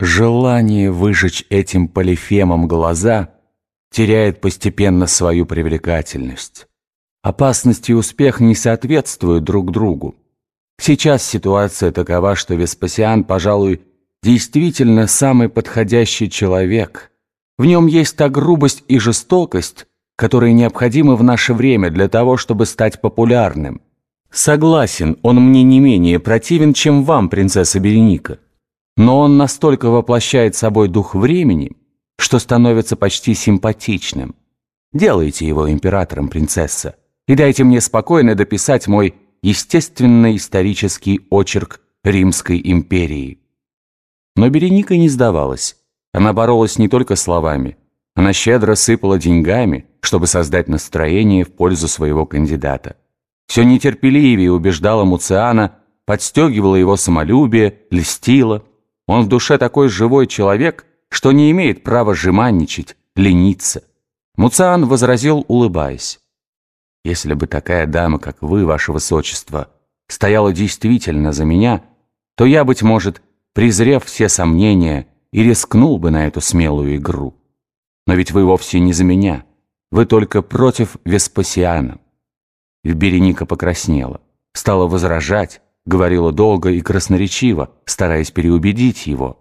Желание выжечь этим полифемом глаза теряет постепенно свою привлекательность. Опасность и успех не соответствуют друг другу. Сейчас ситуация такова, что Веспасиан, пожалуй, действительно самый подходящий человек. В нем есть та грубость и жестокость, которые необходимы в наше время для того, чтобы стать популярным. Согласен, он мне не менее противен, чем вам, принцесса Береника. Но он настолько воплощает собой дух времени, что становится почти симпатичным. Делайте его императором, принцесса, и дайте мне спокойно дописать мой естественно-исторический очерк Римской империи. Но Береника не сдавалась. Она боролась не только словами. Она щедро сыпала деньгами, чтобы создать настроение в пользу своего кандидата. Все нетерпеливее убеждала Муциана, подстегивала его самолюбие, льстила. Он в душе такой живой человек, что не имеет права жеманничать, лениться. Муциан возразил, улыбаясь. «Если бы такая дама, как вы, ваше высочество, стояла действительно за меня, то я, быть может, презрев все сомнения, и рискнул бы на эту смелую игру. Но ведь вы вовсе не за меня, вы только против Веспасиана». Береника покраснела, стала возражать, говорила долго и красноречиво, стараясь переубедить его.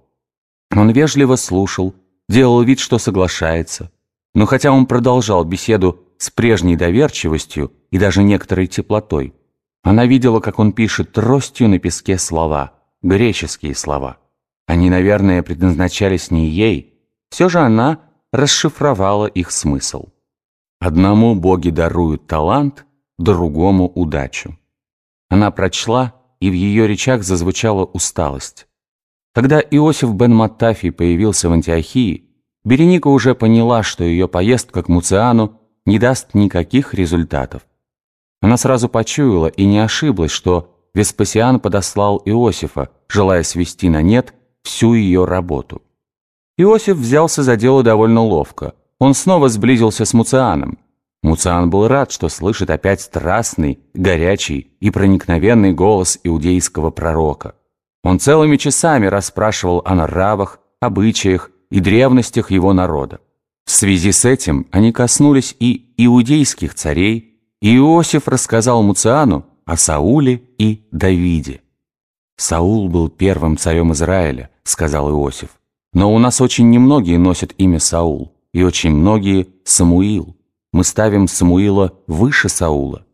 Он вежливо слушал, делал вид, что соглашается. Но хотя он продолжал беседу с прежней доверчивостью и даже некоторой теплотой, она видела, как он пишет тростью на песке слова, греческие слова. Они, наверное, предназначались не ей, все же она расшифровала их смысл. Одному боги даруют талант, другому удачу. Она прочла, и в ее речах зазвучала усталость. Когда Иосиф бен Маттафий появился в Антиохии, Береника уже поняла, что ее поездка к Муциану не даст никаких результатов. Она сразу почуяла и не ошиблась, что Веспасиан подослал Иосифа, желая свести на нет всю ее работу. Иосиф взялся за дело довольно ловко. Он снова сблизился с Муцианом. Муциан был рад, что слышит опять страстный, горячий и проникновенный голос иудейского пророка. Он целыми часами расспрашивал о нравах, обычаях и древностях его народа. В связи с этим они коснулись и иудейских царей, и Иосиф рассказал Муциану о Сауле и Давиде. «Саул был первым царем Израиля», — сказал Иосиф. «Но у нас очень немногие носят имя Саул, и очень многие — Самуил мы ставим Самуила выше Саула.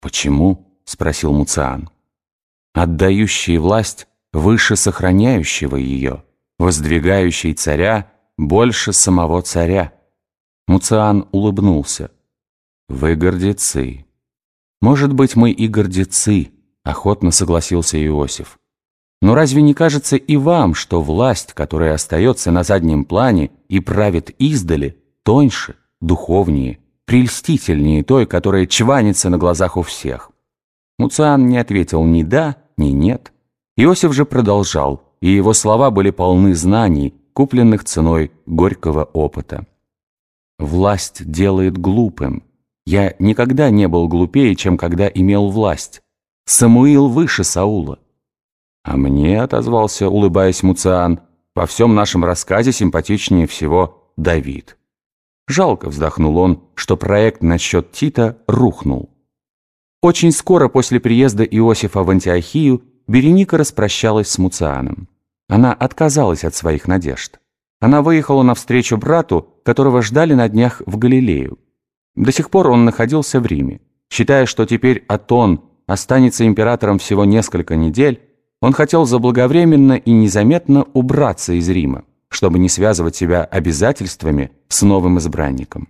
«Почему?» – спросил Муциан. «Отдающий власть выше сохраняющего ее, воздвигающий царя больше самого царя». Муциан улыбнулся. «Вы гордецы». «Может быть, мы и гордецы», – охотно согласился Иосиф. «Но разве не кажется и вам, что власть, которая остается на заднем плане и правит издали, тоньше, духовнее, прельстительнее той, которая чванится на глазах у всех. Муциан не ответил ни «да», ни «нет». Иосиф же продолжал, и его слова были полны знаний, купленных ценой горького опыта. «Власть делает глупым. Я никогда не был глупее, чем когда имел власть. Самуил выше Саула». «А мне», — отозвался, улыбаясь Муциан, — «во всем нашем рассказе симпатичнее всего Давид». Жалко, вздохнул он, что проект насчет Тита рухнул. Очень скоро после приезда Иосифа в Антиохию Береника распрощалась с Муцианом. Она отказалась от своих надежд. Она выехала навстречу брату, которого ждали на днях в Галилею. До сих пор он находился в Риме. Считая, что теперь Атон останется императором всего несколько недель, он хотел заблаговременно и незаметно убраться из Рима чтобы не связывать себя обязательствами с новым избранником.